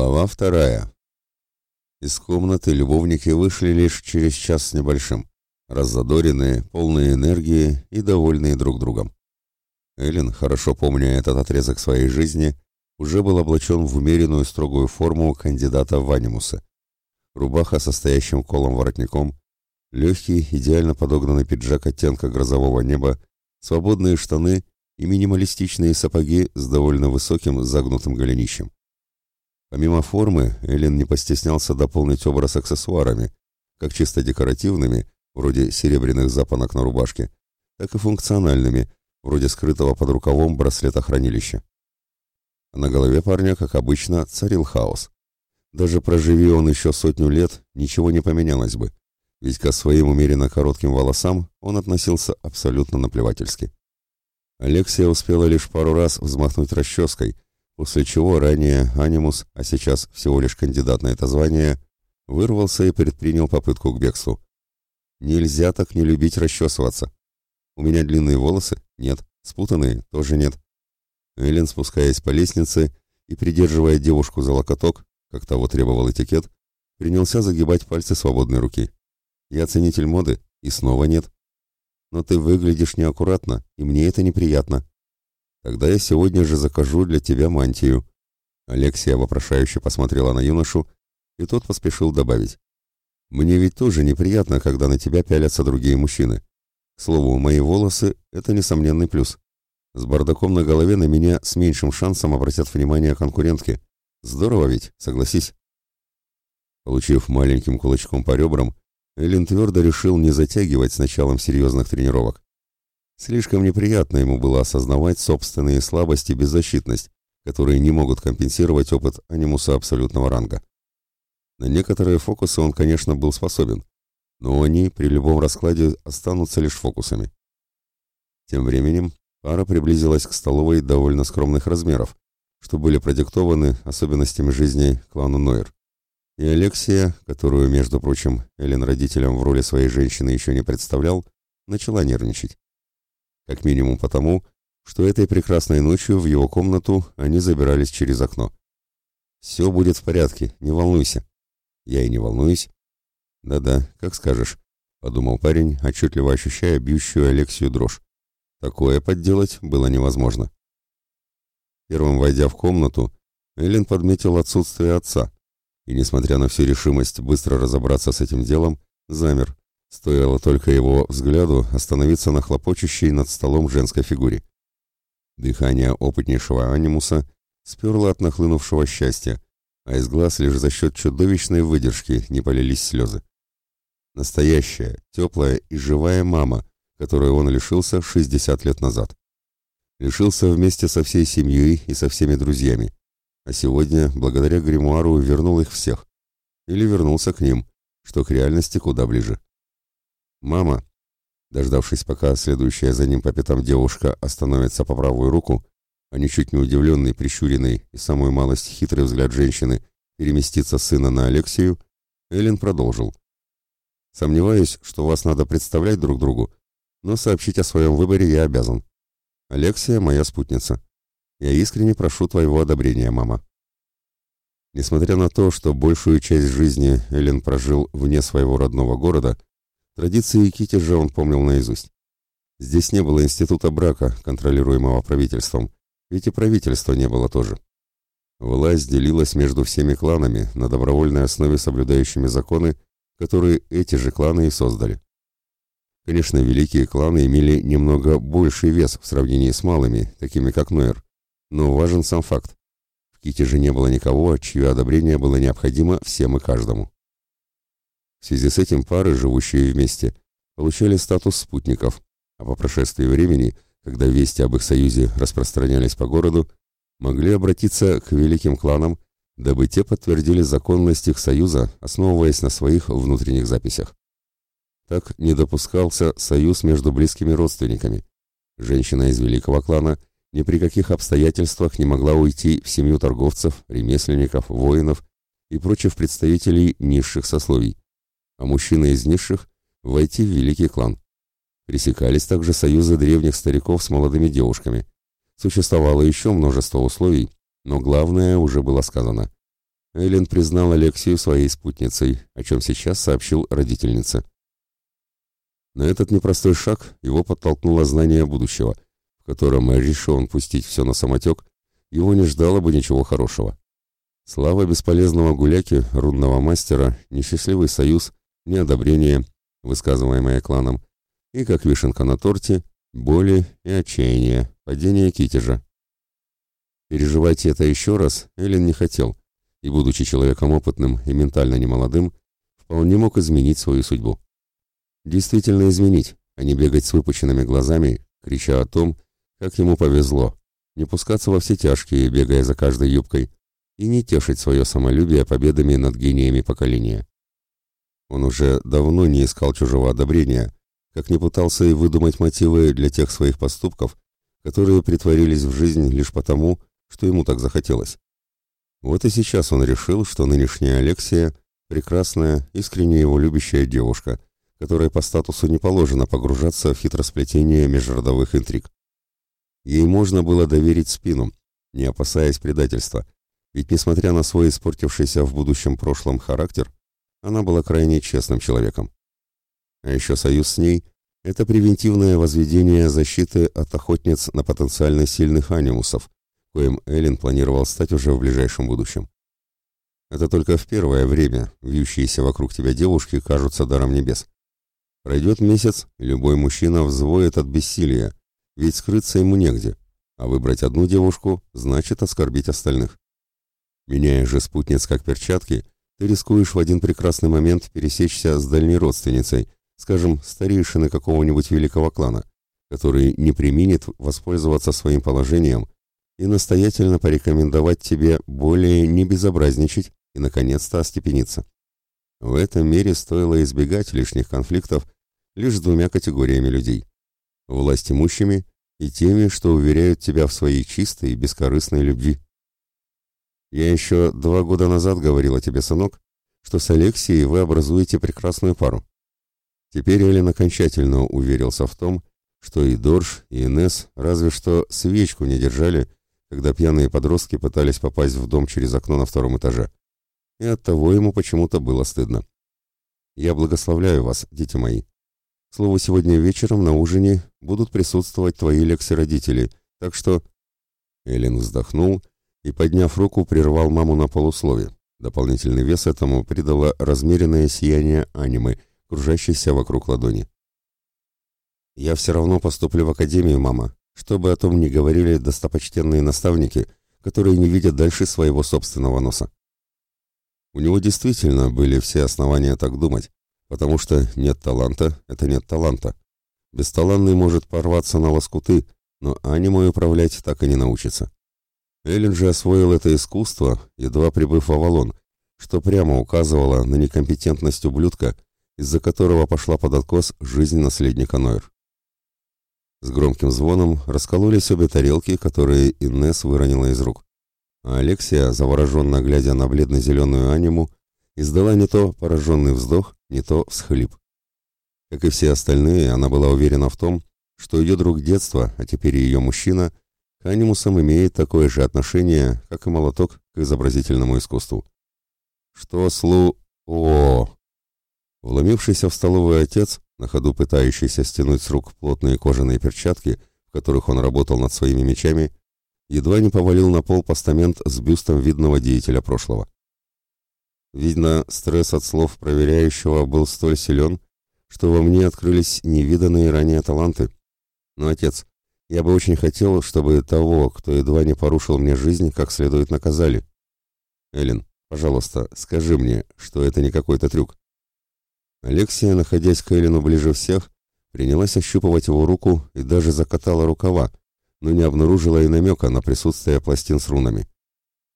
Глава вторая. Из комнаты любовники вышли лишь через час с небольшим, раззадоренные, полные энергии и довольные друг другом. Эллен, хорошо помня этот отрезок своей жизни, уже был облачен в умеренную строгую форму кандидата в анимусы. Рубаха со стоящим колом воротником, легкий, идеально подогнанный пиджак оттенка грозового неба, свободные штаны и минималистичные сапоги с довольно высоким загнутым голенищем. Помимо формы, Эллен не постеснялся дополнить образ аксессуарами, как чисто декоративными, вроде серебряных запонок на рубашке, так и функциональными, вроде скрытого под рукавом браслета хранилища. А на голове парня, как обычно, царил хаос. Даже проживи он еще сотню лет, ничего не поменялось бы, ведь ко своим умеренно коротким волосам он относился абсолютно наплевательски. Алексия успела лишь пару раз взмахнуть расческой – после чего ранее анимус, а сейчас всего лишь кандидат на это звание, вырвался и предпринял попытку к бегству. Нельзя так не любить расчесываться. У меня длинные волосы? Нет. Спутанные? Тоже нет. Эллен, спускаясь по лестнице и придерживая девушку за локоток, как того требовал этикет, принялся загибать пальцы свободной руки. Я ценитель моды, и снова нет. Но ты выглядишь неаккуратно, и мне это неприятно. Тогда я сегодня же закажу для тебя мантию». Алексия вопрошающе посмотрела на юношу, и тот поспешил добавить. «Мне ведь тоже неприятно, когда на тебя пялятся другие мужчины. К слову, мои волосы — это несомненный плюс. С бардаком на голове на меня с меньшим шансом обратят внимание конкурентки. Здорово ведь, согласись». Получив маленьким кулачком по ребрам, Эллен твердо решил не затягивать с началом серьезных тренировок. Слишком неприятно ему было осознавать собственные слабости и беззащитность, которые не могут компенсировать опыт анимуса абсолютного ранга. На некоторые фокусы он, конечно, был способен, но они при любом раскладе останутся лишь фокусами. Тем временем пара приблизилась к столовой довольно скромных размеров, что были продиктованы особенностями жизни клана Нойер. И Алексия, которую, между прочим, Эллен родителям в роли своей женщины еще не представлял, начала нервничать. Как минимум потому, что этой прекрасной ночью в его комнату они забирались через окно. «Все будет в порядке, не волнуйся». «Я и не волнуюсь». «Да-да, как скажешь», — подумал парень, отчетливо ощущая бьющую Алексию дрожь. Такое подделать было невозможно. Первым войдя в комнату, Эллен подметил отсутствие отца, и, несмотря на всю решимость быстро разобраться с этим делом, замер, Стоило только его взгляду остановиться на хлопочущей над столом женской фигуре. Дыхание опытнейшего анимуса сперло от нахлынувшего счастья, а из глаз лишь за счет чудовищной выдержки не полились слезы. Настоящая, теплая и живая мама, которой он лишился 60 лет назад. Лишился вместе со всей семьей и со всеми друзьями, а сегодня, благодаря гримуару, вернул их всех. Или вернулся к ним, что к реальности куда ближе. «Мама!» Дождавшись, пока следующая за ним по пятам девушка остановится по правую руку, а ничуть не удивленный, прищуренный и самую малость хитрый взгляд женщины переместится сына на Алексею, Эллен продолжил. «Сомневаюсь, что вас надо представлять друг другу, но сообщить о своем выборе я обязан. Алексия — моя спутница. Я искренне прошу твоего одобрения, мама». Несмотря на то, что большую часть жизни Эллен прожил вне своего родного города, Традиции Кити же он помнил наизусть. Здесь не было института брака, контролируемого правительством, ведь и правительства не было тоже. Власть делилась между всеми кланами на добровольной основе соблюдающими законы, которые эти же кланы и создали. Конечно, великие кланы имели немного больший вес в сравнении с малыми, такими как Нойер, но важен сам факт. В Ките же не было никого, чье одобрение было необходимо всем и каждому. В связи с этим пары, живущие вместе, получали статус спутников, а по прошествии времени, когда вести об их союзе распространялись по городу, могли обратиться к великим кланам, дабы те подтвердили законность их союза, основываясь на своих внутренних записях. Так не допускался союз между близкими родственниками. Женщина из великого клана ни при каких обстоятельствах не могла уйти в семью торговцев, ремесленников, воинов и прочих представителей низших сословий а мужчина из низших – войти в великий клан. Пресекались также союзы древних стариков с молодыми девушками. Существовало еще множество условий, но главное уже было сказано. Эллен признал Алексию своей спутницей, о чем сейчас сообщил родительнице. На этот непростой шаг его подтолкнуло знание будущего, в котором решил он пустить все на самотек, его не ждало бы ничего хорошего. Слава бесполезного гуляки, рунного мастера, несчастливый союз, неодобрение, высказываемое кланом, и, как вишенка на торте, боли и отчаяние, падение китежа. Переживать это еще раз Эллен не хотел, и, будучи человеком опытным и ментально немолодым, вполне мог изменить свою судьбу. Действительно изменить, а не бегать с выпученными глазами, крича о том, как ему повезло, не пускаться во все тяжкие, бегая за каждой юбкой, и не тешить свое самолюбие победами над гениями поколения. Он уже давно не искал чужого одобрения, как не пытался и выдумать мотивы для тех своих поступков, которые притворились в жизнь лишь потому, что ему так захотелось. Вот и сейчас он решил, что нынешняя Алексия – прекрасная, искренне его любящая девушка, которой по статусу не положено погружаться в хитросплетение межродовых интриг. Ей можно было доверить спину, не опасаясь предательства, ведь несмотря на свой испортившийся в будущем прошлом характер, она была крайне честным человеком. А еще союз с ней – это превентивное возведение защиты от охотниц на потенциально сильных анимусов, коим Эллен планировал стать уже в ближайшем будущем. Это только в первое время вьющиеся вокруг тебя девушки кажутся даром небес. Пройдет месяц, любой мужчина взвоет от бессилия, ведь скрыться ему негде, а выбрать одну девушку значит оскорбить остальных. Меняя же спутниц как перчатки, ты рискуешь в один прекрасный момент пересечься с дальней родственницей, скажем, старейшины какого-нибудь великого клана, который не применит воспользоваться своим положением и настоятельно порекомендовать тебе более не безобразничать и, наконец-то, остепениться. В этом мире стоило избегать лишних конфликтов лишь с двумя категориями людей – власть имущими и теми, что уверяют тебя в своей чистой и бескорыстной любви. Я еще два года назад говорила тебе, сынок, что с Алексией вы образуете прекрасную пару. Теперь Эллен окончательно уверился в том, что и Дорж, и Инесс разве что свечку не держали – когда пьяные подростки пытались попасть в дом через окно на втором этаже. И оттого ему почему-то было стыдно. «Я благословляю вас, дети мои. Слово сегодня вечером на ужине будут присутствовать твои лекси-родители, так что...» Эллен вздохнул и, подняв руку, прервал маму на полуслове. Дополнительный вес этому придало размеренное сияние анимы, кружащейся вокруг ладони. «Я все равно поступлю в академию, мама, чтобы о том не говорили достопочтенные наставники, которые не видят дальше своего собственного носа. У него действительно были все основания так думать, потому что нет таланта — это нет таланта. Бесталанный может порваться на лоскуты, но анимой управлять так и не научится. Эллен же освоил это искусство, едва прибыв в Авалон, что прямо указывало на некомпетентность ублюдка, из-за которого пошла под откос жизнь наследника Нойр. С громким звоном раскололись обе тарелки, которые Иннес выронила из рук. А Алексия, завороженно глядя на бледно-зеленую аниму, издала не то пораженный вздох, не то всхлип. Как и все остальные, она была уверена в том, что ее друг детства, а теперь ее мужчина, к анимусам имеет такое же отношение, как и молоток к изобразительному искусству. Что слу... О! Вломившийся в столовую отец на ходу пытающийся стянуть с рук плотные кожаные перчатки, в которых он работал над своими мечами, едва не повалил на пол постамент с бюстом видного деятеля прошлого. Видно, стресс от слов проверяющего был столь силен, что во мне открылись невиданные ранее таланты. Но, отец, я бы очень хотел, чтобы того, кто едва не порушил мне жизнь, как следует наказали. Эллен, пожалуйста, скажи мне, что это не какой-то трюк. Алексия, находясь к Эллину ближе всех, принялась ощупывать его руку и даже закатала рукава, но не обнаружила и намека на присутствие пластин с рунами.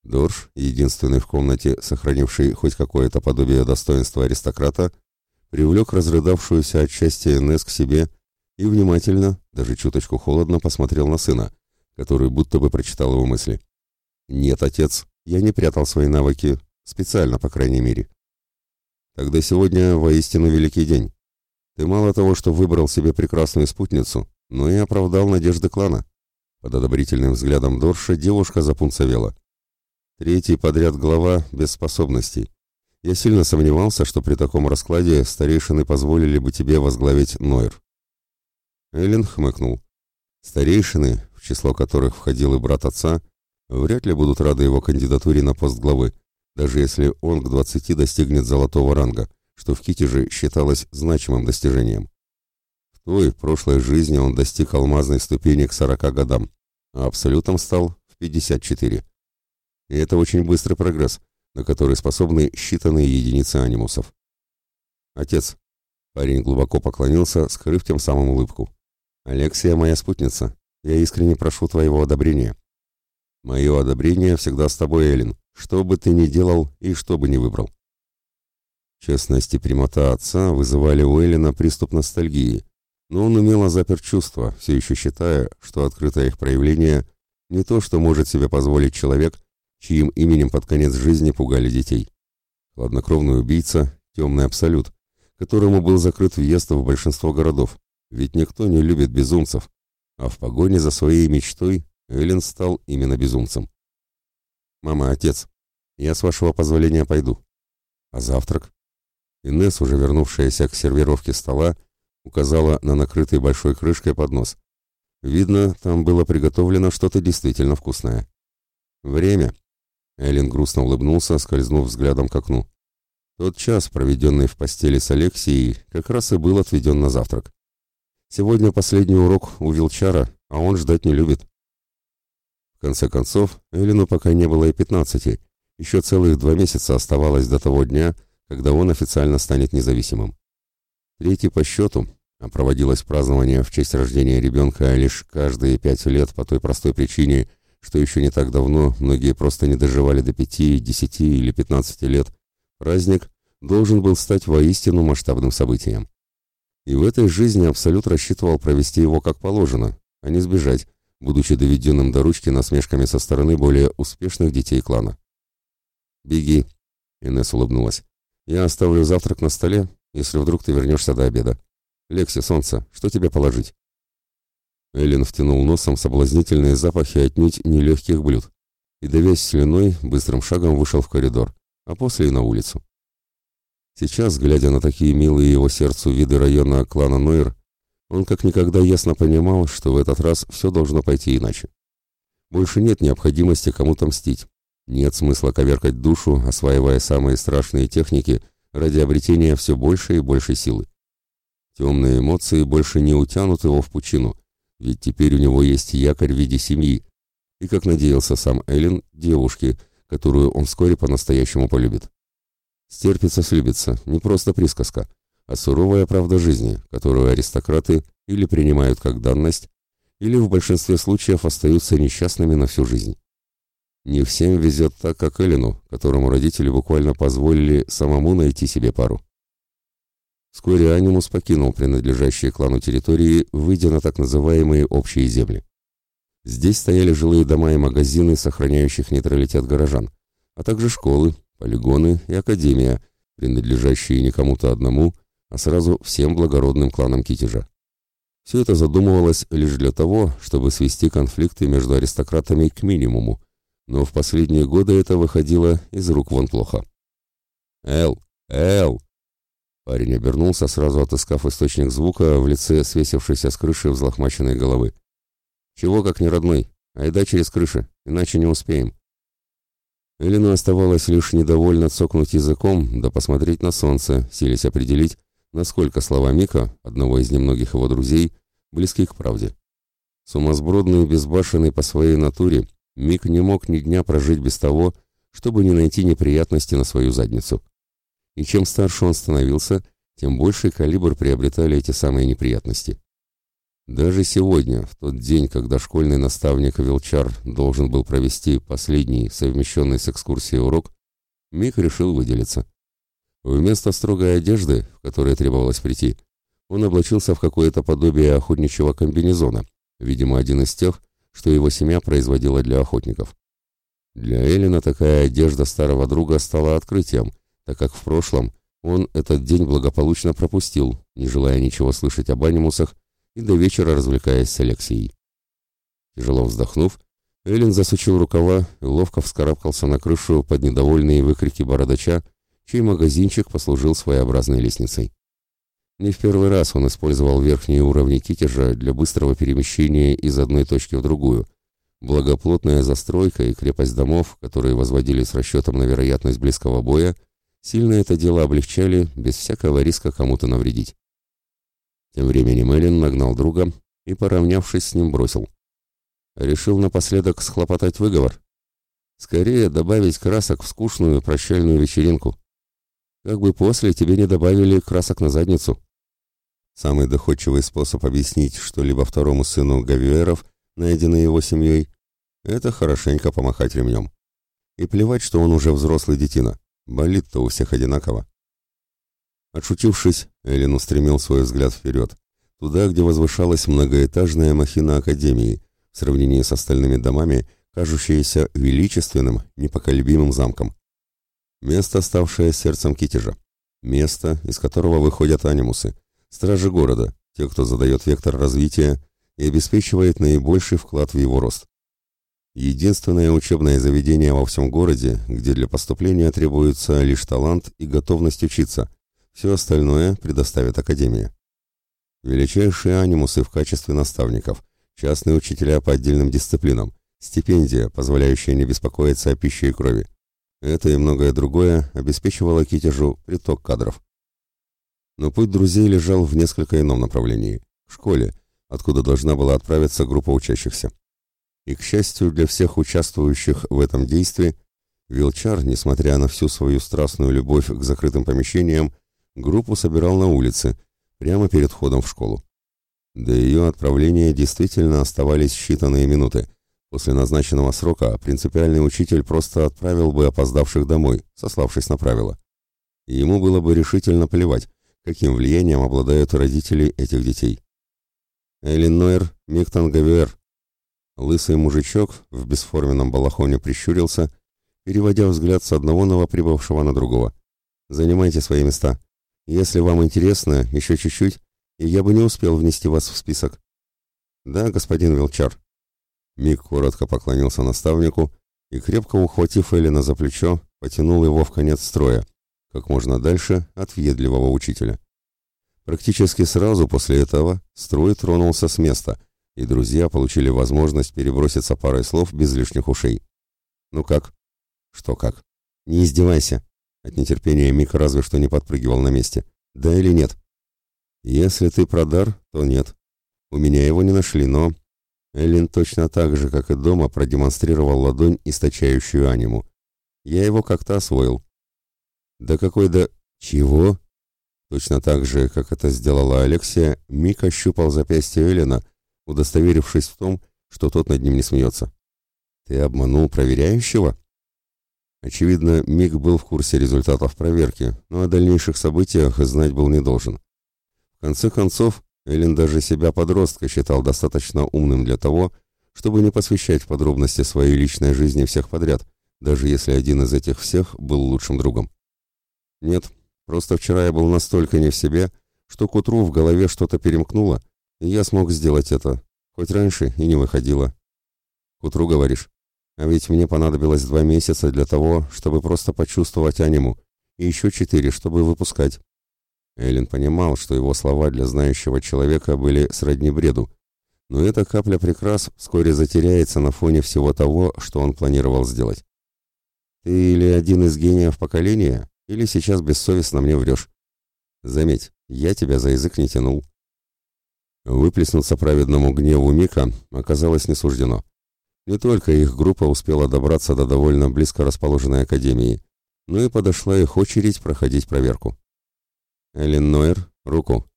Дорж, единственный в комнате, сохранивший хоть какое-то подобие достоинства аристократа, привлек разрыдавшуюся от счастья Нес к себе и внимательно, даже чуточку холодно, посмотрел на сына, который будто бы прочитал его мысли. «Нет, отец, я не прятал свои навыки, специально, по крайней мере. Тогда сегодня воистину великий день. Ты мало того, что выбрал себе прекрасную спутницу, но и оправдал надежды клана. Под одобрительным взглядом Дорша девушка запунцовела. Третий подряд глава без способностей. Я сильно сомневался, что при таком раскладе старейшины позволили бы тебе возглавить Нойр. Эллен хмыкнул. Старейшины, в число которых входил и брат отца, вряд ли будут рады его кандидатуре на пост главы, даже если он к 20 достигнет золотого ранга, что в Китеже считалось значимым достижением. В той прошлой жизни он достиг алмазной ступени к 40 годам, а абсолютом стал в 54. И это очень быстрый прогресс, на который способны считанные единицы анимусов. «Отец», — парень глубоко поклонился, скрыв тем самым улыбку, — «Алексия моя спутница, я искренне прошу твоего одобрения». «Мое одобрение всегда с тобой, Эллен, что бы ты ни делал и что бы ни выбрал». Честность и прямота отца вызывали у Эллина приступ ностальгии, но он умело запер чувства, все еще считая, что открытое их проявление не то, что может себе позволить человек, чьим именем под конец жизни пугали детей. Хладнокровный убийца, темный абсолют, которому был закрыт въезд в большинство городов, ведь никто не любит безумцев, а в погоне за своей мечтой Эллен стал именно безумцем. «Мама, отец, я, с вашего позволения, пойду. А завтрак?» Инесс, уже вернувшаяся к сервировке стола, указала на накрытый большой крышкой поднос. Видно, там было приготовлено что-то действительно вкусное. «Время», Эллен грустно улыбнулся, скользнув взглядом к окну. Тот час, проведенный в постели с Алексией, как раз и был отведен на завтрак. Сегодня последний урок у Вилчара, а он ждать не любит. В конце концов, Эллену пока не было и пятнадцати. Еще целых два месяца оставалось до того дня, когда он официально станет независимым. Третий по счету, а проводилось празднование в честь рождения ребенка лишь каждые пять лет по той простой причине, что еще не так давно многие просто не доживали до пяти, десяти или пятнадцати лет, праздник должен был стать воистину масштабным событием. И в этой жизни Абсолют рассчитывал провести его как положено, а не сбежать, будучи доведенным до ручки насмешками со стороны более успешных детей клана. «Беги», — Инесс улыбнулась. «Я оставлю завтрак на столе, если вдруг ты вернешься до обеда. Лекси, солнце, что тебе положить?» Эллен втянул носом соблазнительные запахи отнюдь нелегких блюд и, давясь слюной, быстрым шагом вышел в коридор, а после и на улицу. Сейчас, глядя на такие милые его сердцу виды района клана Нойер, он как никогда ясно понимал, что в этот раз все должно пойти иначе. Больше нет необходимости кому-то мстить, нет смысла коверкать душу, осваивая самые страшные техники ради обретения все большей и большей силы. Темные эмоции больше не утянут его в пучину, ведь теперь у него есть якорь в виде семьи, и, как надеялся сам Эллен, девушки, которую он вскоре по-настоящему полюбит. Стерпится, слюбится, не просто присказка, а суровая правда жизни, которую аристократы или принимают как данность, или в большинстве случаев остаются несчастными на всю жизнь. Не всем везет так, как Эллену, которому родители буквально позволили самому найти себе пару. Вскоре Анимус покинул принадлежащие клану территории, выйдя на так называемые общие земли. Здесь стояли жилые дома и магазины, сохраняющих нейтралитет горожан, а также школы, полигоны и академия, принадлежащие не кому-то одному, а сразу всем благородным кланам Китежа. Все это задумывалось лишь для того, чтобы свести конфликты между аристократами к минимуму, но в последние годы это выходило из рук вон плохо. «Эл! Эл!» Парень обернулся, сразу отыскав источник звука в лице свесившейся с крыши взлохмаченной головы. «Чего как не родной? Айда через крыши, иначе не успеем». Элину оставалось лишь недовольно цокнуть языком, да посмотреть на солнце, силясь определить, насколько слова Мика, одного из немногих его друзей, близки к правде. Сумасбродный и безбашенный по своей натуре, Мик не мог ни дня прожить без того, чтобы не найти неприятности на свою задницу и чем старше он становился, тем больший калибр приобретали эти самые неприятности. Даже сегодня, в тот день, когда школьный наставник Вилчар должен был провести последний, совмещенный с экскурсией урок, Мик решил выделиться. Вместо строгой одежды, в которой требовалось прийти, он облачился в какое-то подобие охотничьего комбинезона, видимо, один из тех, что его семья производила для охотников. Для Эллина такая одежда старого друга стала открытием – так как в прошлом он этот день благополучно пропустил, не желая ничего слышать об анимусах и до вечера развлекаясь с Алексеей. Тяжело вздохнув, Эллен засучил рукава и ловко вскарабкался на крышу под недовольные выкрики бородача, чей магазинчик послужил своеобразной лестницей. Не в первый раз он использовал верхние уровни китежа для быстрого перемещения из одной точки в другую. Благоплотная застройка и крепость домов, которые возводили с расчетом на вероятность близкого боя, сильно это дело облегчали, без всякого риска кому-то навредить. Тем временем Эллен нагнал друга и, поравнявшись с ним, бросил. Решил напоследок схлопотать выговор. Скорее добавить красок в скучную прощальную вечеринку. Как бы после тебе не добавили красок на задницу. Самый доходчивый способ объяснить что-либо второму сыну Гавиеров, найденный его семьей, это хорошенько помахать ремнем. И плевать, что он уже взрослый детина. Болит-то у всех одинаково. Отшутившись, Эллен устремил свой взгляд вперед, туда, где возвышалась многоэтажная махина Академии, в сравнении с остальными домами, кажущаяся величественным, непоколебимым замком. Место, ставшее сердцем Китежа. Место, из которого выходят анимусы, стражи города, те, кто задает вектор развития и обеспечивает наибольший вклад в его рост. Единственное учебное заведение во всем городе, где для поступления требуется лишь талант и готовность учиться. Все остальное предоставит Академия. Величайшие анимусы в качестве наставников, частные учителя по отдельным дисциплинам, стипендия, позволяющая не беспокоиться о пище и крови. Это и многое другое обеспечивало Китежу приток кадров. Но путь друзей лежал в несколько ином направлении – к школе, откуда должна была отправиться группа учащихся. И, к счастью для всех участвующих в этом действии, Вилчар, несмотря на всю свою страстную любовь к закрытым помещениям, группу собирал на улице, прямо перед входом в школу. До ее отправления действительно оставались считанные минуты. После назначенного срока принципиальный учитель просто отправил бы опоздавших домой, сославшись на правила. Ему было бы решительно плевать, каким влиянием обладают родители этих детей. Эллен Нойер, Миктон Гавиэр. Лысый мужичок в бесформенном балахоне прищурился, переводя взгляд с одного новоприбывшего на другого. «Занимайте свои места. Если вам интересно, еще чуть-чуть, и я бы не успел внести вас в список. Да, господин Вилчар. Мик коротко поклонился наставнику и, крепко ухватив Эллина за плечо, потянул его в конец строя, как можно дальше от въедливого учителя. Практически сразу после этого строй тронулся с места, и друзья получили возможность переброситься парой слов без лишних ушей. «Ну как?» «Что как?» «Не издевайся!» От нетерпения Мик разве что не подпрыгивал на месте. «Да или нет?» Если ты продар, то нет. У меня его не нашли, но... Эллин точно так же, как и дома, продемонстрировал ладонь, источающую аниму. Я его как-то освоил. Да какой да... Чего? Точно так же, как это сделала Алексия, Мик ощупал запястье Эллина, удостоверившись в том, что тот над ним не смеется. Ты обманул проверяющего? Очевидно, Мик был в курсе результатов проверки, но о дальнейших событиях знать был не должен конце концов, Эллен даже себя подростка считал достаточно умным для того, чтобы не посвящать в подробности своей личной жизни всех подряд, даже если один из этих всех был лучшим другом. Нет, просто вчера я был настолько не в себе, что к утру в голове что-то перемкнуло, и я смог сделать это, хоть раньше и не выходило. К утру говоришь, а ведь мне понадобилось два месяца для того, чтобы просто почувствовать аниму, и еще четыре, чтобы выпускать. Эллен понимал, что его слова для знающего человека были сродни бреду, но эта капля прекрас вскоре затеряется на фоне всего того, что он планировал сделать. «Ты или один из гениев поколения, или сейчас бессовестно мне врешь. Заметь, я тебя за язык не тянул». Выплеснуться праведному гневу Мика оказалось не суждено. Не только их группа успела добраться до довольно близко расположенной академии, но и подошла их очередь проходить проверку. Эллен Нойер, руку.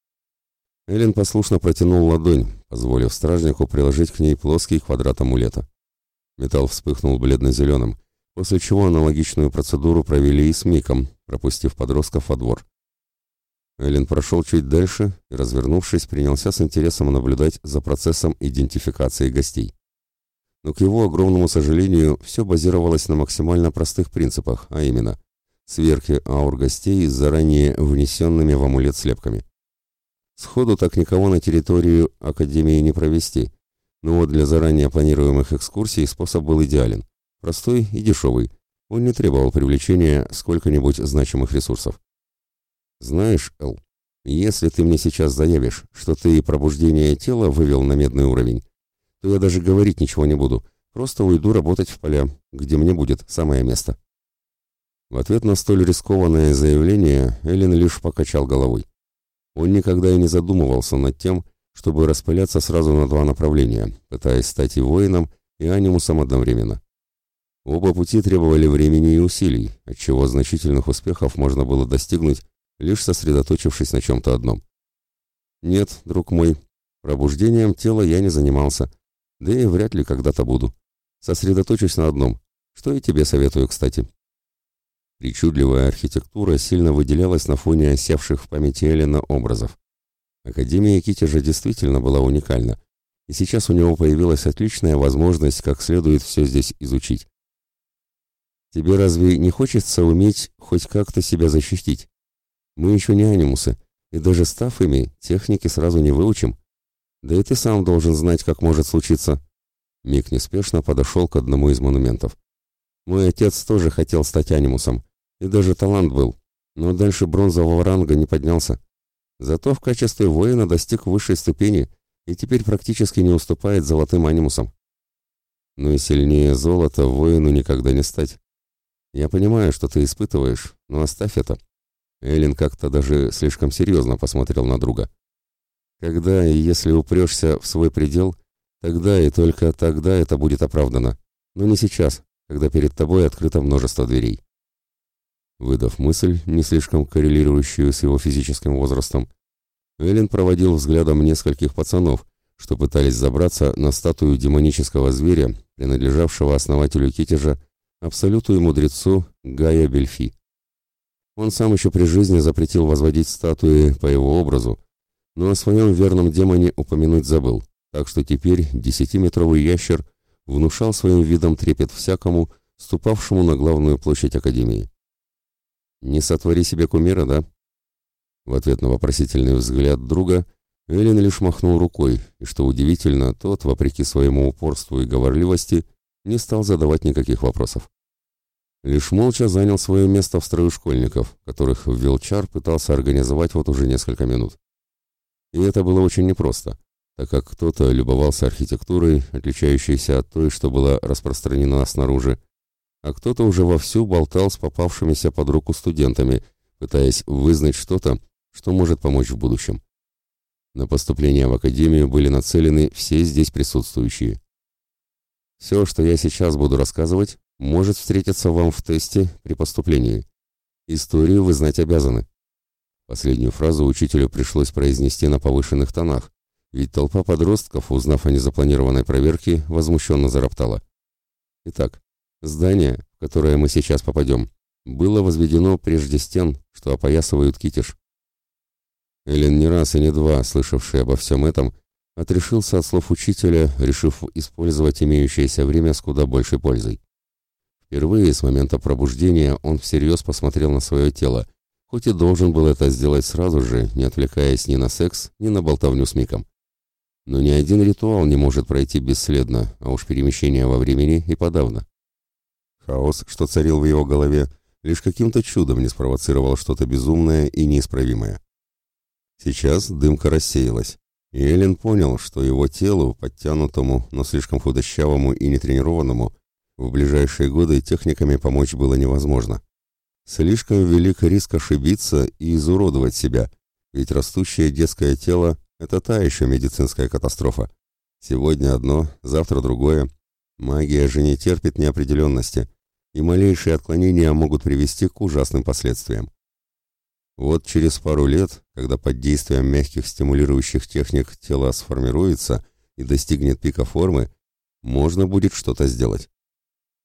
Эллен послушно протянул ладонь, позволив стражнику приложить к ней плоский квадрат амулета. Металл вспыхнул бледно-зеленым, после чего аналогичную процедуру провели и с Миком, пропустив подростков во двор. Эллен прошел чуть дальше и, развернувшись, принялся с интересом наблюдать за процессом идентификации гостей. Но к его огромному сожалению, все базировалось на максимально простых принципах, а именно сверки аур гостей с заранее внесенными в амулет слепками. Сходу так никого на территорию Академии не провести, Но вот для заранее планируемых экскурсий способ был идеален. Простой и дешевый. Он не требовал привлечения сколько-нибудь значимых ресурсов. Знаешь, Эл, если ты мне сейчас заявишь, что ты пробуждение тела вывел на медный уровень, то я даже говорить ничего не буду, просто уйду работать в поля, где мне будет самое место. В ответ на столь рискованное заявление Эллен лишь покачал головой. Он никогда и не задумывался над тем, чтобы распыляться сразу на два направления, пытаясь стать и воином, и анимусом одновременно. Оба пути требовали времени и усилий, отчего значительных успехов можно было достигнуть, лишь сосредоточившись на чем-то одном. Нет, друг мой, пробуждением тела я не занимался, да и вряд ли когда-то буду. Сосредоточусь на одном, что и тебе советую, кстати. Причудливая архитектура сильно выделялась на фоне осевших в памяти Эллина образов. Академия Китежа действительно была уникальна, и сейчас у него появилась отличная возможность как следует все здесь изучить. Тебе разве не хочется уметь хоть как-то себя защитить? Мы еще не анимусы, и даже став ими, техники сразу не выучим. Да и ты сам должен знать, как может случиться. Мик неспешно подошел к одному из монументов. Мой отец тоже хотел стать анимусом, и даже талант был, но дальше бронзового ранга не поднялся. Зато в качестве воина достиг высшей ступени и теперь практически не уступает золотым анимусам. Но и сильнее золота воину никогда не стать. Я понимаю, что ты испытываешь, но оставь это. Эллен как-то даже слишком серьезно посмотрел на друга. Когда и если упрешься в свой предел, тогда и только тогда это будет оправдано. Но не сейчас, когда перед тобой открыто множество дверей. Выдав мысль, не слишком коррелирующую с его физическим возрастом, Эллен проводил взглядом нескольких пацанов, что пытались забраться на статую демонического зверя, принадлежавшего основателю Китежа, абсолюту и мудрецу Гая Бельфи. Он сам еще при жизни запретил возводить статуи по его образу, но о своем верном демоне упомянуть забыл, так что теперь десятиметровый ящер внушал своим видом трепет всякому, ступавшему на главную площадь Академии. «Не сотвори себе кумира, да?» В ответ на вопросительный взгляд друга Эллен лишь махнул рукой, и, что удивительно, тот, вопреки своему упорству и говорливости, не стал задавать никаких вопросов. Лишь молча занял свое место в строю школьников, которых Вилчар пытался организовать вот уже несколько минут. И это было очень непросто, так как кто-то любовался архитектурой, отличающейся от той, что была распространена снаружи, а кто-то уже вовсю болтал с попавшимися под руку студентами, пытаясь вызнать что-то, что может помочь в будущем. На поступление в академию были нацелены все здесь присутствующие. Все, что я сейчас буду рассказывать, может встретиться вам в тесте при поступлении. Историю вы знать обязаны. Последнюю фразу учителю пришлось произнести на повышенных тонах, ведь толпа подростков, узнав о незапланированной проверке, возмущенно зароптала. Итак, Здание, в которое мы сейчас попадем, было возведено прежде стен, что опоясывают китиш. Эллен не раз и не два, слышавший обо всем этом, отрешился от слов учителя, решив использовать имеющееся время с куда большей пользой. Впервые с момента пробуждения он всерьез посмотрел на свое тело, хоть и должен был это сделать сразу же, не отвлекаясь ни на секс, ни на болтовню с Миком. Но ни один ритуал не может пройти бесследно, а уж перемещение во времени и подавно. Хаос, что царил в его голове, лишь каким-то чудом не спровоцировал что-то безумное и неисправимое. Сейчас дымка рассеялась, и Эллен понял, что его телу, подтянутому, но слишком худощавому и нетренированному, в ближайшие годы техниками помочь было невозможно. Слишком велик риск ошибиться и изуродовать себя, ведь растущее детское тело – это та еще медицинская катастрофа. Сегодня одно, завтра другое. Магия же не терпит неопределенности, и малейшие отклонения могут привести к ужасным последствиям. Вот через пару лет, когда под действием мягких стимулирующих техник тело сформируется и достигнет пика формы, можно будет что-то сделать.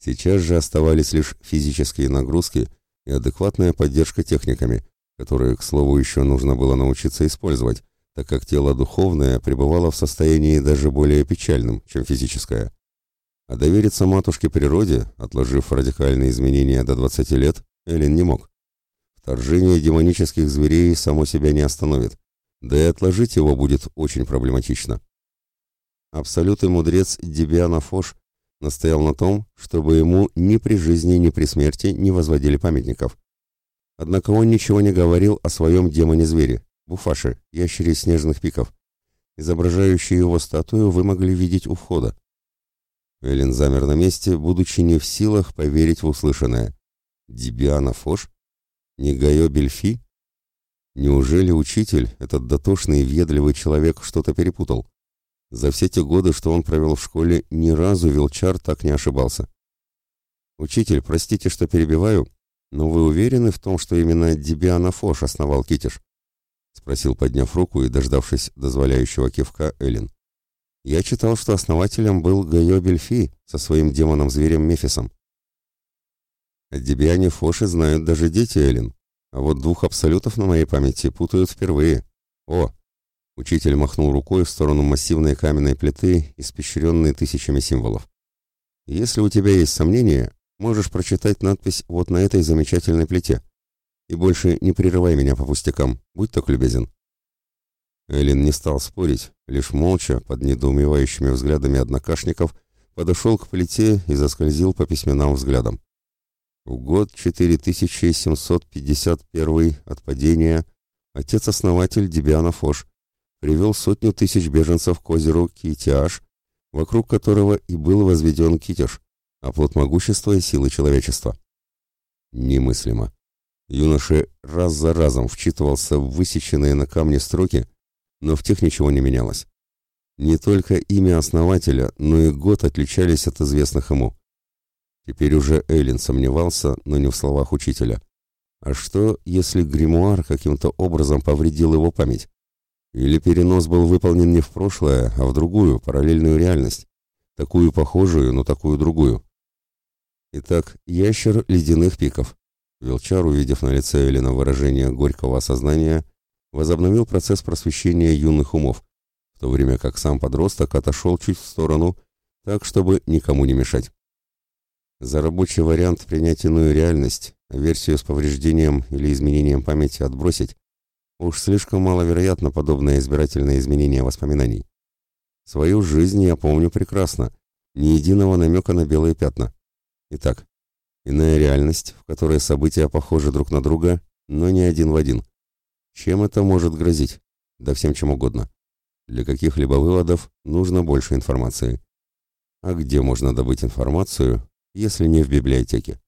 Сейчас же оставались лишь физические нагрузки и адекватная поддержка техниками, которые, к слову, еще нужно было научиться использовать, так как тело духовное пребывало в состоянии даже более печальным, чем физическое. А довериться матушке природе, отложив радикальные изменения до 20 лет, Эллен не мог. Вторжение демонических зверей само себя не остановит, да и отложить его будет очень проблематично. абсолют и мудрец Дебиана Фош настоял на том, чтобы ему ни при жизни, ни при смерти не возводили памятников. Однако он ничего не говорил о своем демоне-звере, Буфаше, ящере снежных пиков. Изображающую его статую вы могли видеть у входа. Эллен замер на месте, будучи не в силах поверить в услышанное. Дебиана Фош? Не Гайо Бельфи? Неужели учитель, этот дотошный и въедливый человек, что-то перепутал? За все те годы, что он провел в школе, ни разу Вилчар так не ошибался. «Учитель, простите, что перебиваю, но вы уверены в том, что именно Дебиана Фош основал Китиш?» — спросил, подняв руку и дождавшись дозволяющего кивка Эллен. «Я читал, что основателем был Гайо Бельфи со своим демоном-зверем Мефисом». О Дебиане Фоше знают даже дети Эллен, а вот двух абсолютов на моей памяти путают впервые. О! Учитель махнул рукой в сторону массивной каменной плиты, испещренной тысячами символов. Если у тебя есть сомнения, можешь прочитать надпись вот на этой замечательной плите. И больше не прерывай меня по пустякам, будь так любезен. Эллен не стал спорить, лишь молча, под недоумевающими взглядами однокашников, подошел к плите и заскользил по письменам взглядом. В год 4751 от падения отец-основатель Дебиана Фош привел сотню тысяч беженцев к озеру Китиаш, вокруг которого и был возведен Китиш, оплот могущества и силы человечества. Немыслимо. Юноша раз за разом вчитывался в высеченные на камне строки, но в тех ничего не менялось. Не только имя основателя, но и год отличались от известных ему. Теперь уже Эйлин сомневался, но не в словах учителя. А что, если гримуар каким-то образом повредил его память? Или перенос был выполнен не в прошлое, а в другую, параллельную реальность? Такую похожую, но такую другую. Итак, ящер ледяных пиков. Велчар, увидев на лице Эллина выражение горького осознания, возобновил процесс просвещения юных умов, в то время как сам подросток отошел чуть в сторону, так, чтобы никому не мешать. За рабочий вариант принять иную реальность, версию с повреждением или изменением памяти отбросить, уж слишком маловероятно подобное избирательное изменение воспоминаний. Свою жизнь я помню прекрасно, ни единого намека на белые пятна. Итак, иная реальность, в которой события похожи друг на друга, но не один в один. Чем это может грозить? Да всем чем угодно. Для каких-либо выводов нужно больше информации. А где можно добыть информацию, если не в библиотеке.